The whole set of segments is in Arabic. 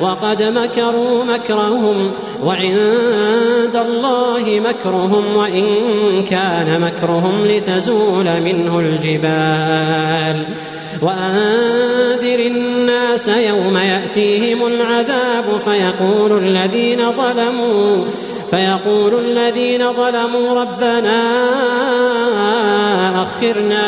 وقد مكروا مكرهم وعند الله مكرهم وإن كان مكرهم لتزول منه الجبال. وأنذر الناس يوم يأتيهم العذاب فيقول الذين ظلموا فيقول الذين ظلموا ربنا أخرنا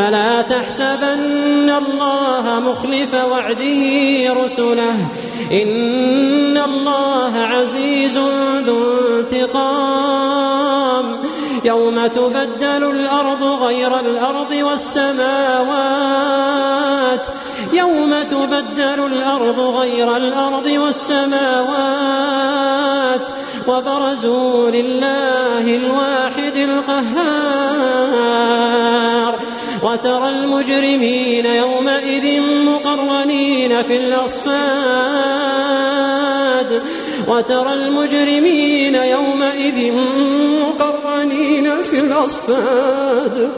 فلا تحسبن الله مخلف وعده رسله. إن الله عزيز ذو انتقام. يوم تبدل الأرض غير الأرض والسماوات. يوم تبدل الأرض غير الأرض والسماوات. وبرزوا لله الواحد القهار. وترى المجرمين يومئذ مقرنين في الأصفاد. وترى المجرمين يومئذ مقرنين في الأصفاد.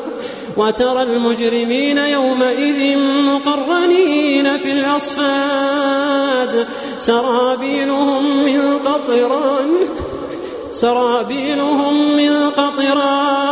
وترى المجرمين يومئذ مقرنين في الأصفاد. سرابيلهم من قطران سرابيلهم من قطران.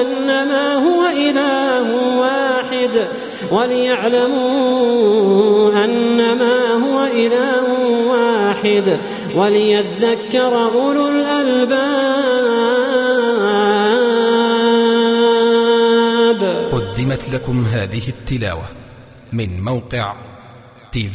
أنما هو إله واحد وليعلموا أنما هو إله واحد وليذكر أولو الألباب. قدمت لكم هذه التلاوة من موقع تي